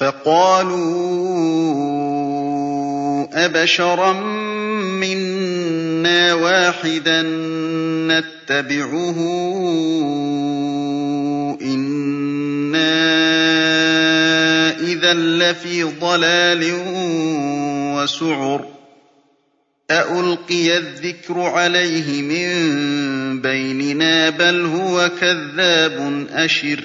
فَقَالُوا أَبَشَرًا مِّنَّا وَاحِدًا نَّتَّبِعُهُ إِنَّا إِذًا لَّفِي ضَلَالٍ وَسُعُرٍ أَأُلْقِيَ الذِّكْرُ عَلَيْهِ مِن بَيْنِنَا بَلْ هُوَ كَذَّابٌ أَشِرٌ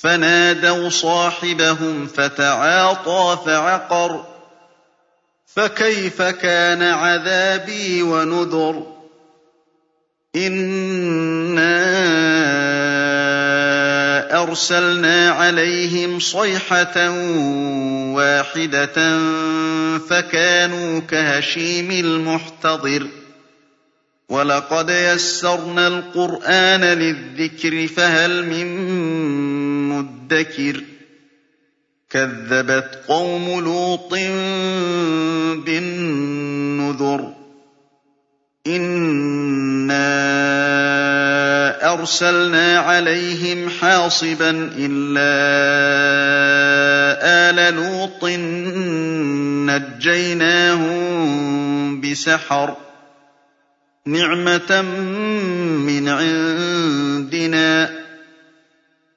فَنَادَوْا صَاحِبَهُمْ فَتَعَاطَىٰ فَعَقَرَ فَكَيْفَ كَانَ عَذَابِي وَنُذُرِ إِنَّا أَرْسَلْنَا عَلَيْهِمْ صَيْحَةً وَاحِدَةً فكانوا كهشيم المحتضر ولقد يسرنا القرآن للذكر فهل من مدكر كذبت قوم لوط بالنذر إنا أرسلنا عليهم حاصبا إلا آل لوط نجيناهم بسحر نعمة من عندنا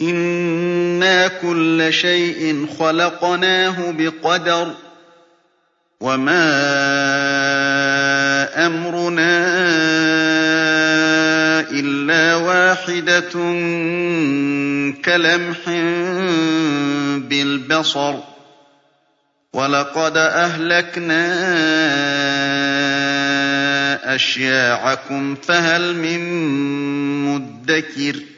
إِنَّا كُلَّ شَيْءٍ خَلَقْنَاهُ بِقَدَرٍ وَمَا أَمْرُنَا إِلَّا وَاحِدَةٌ كَلَمْحٍ بِالْبَصَرِ وَلَقَدْ أَهْلَكْنَا أَشْيَاعَكُمْ فَهَلْ مِن مُّدَّكِرٍ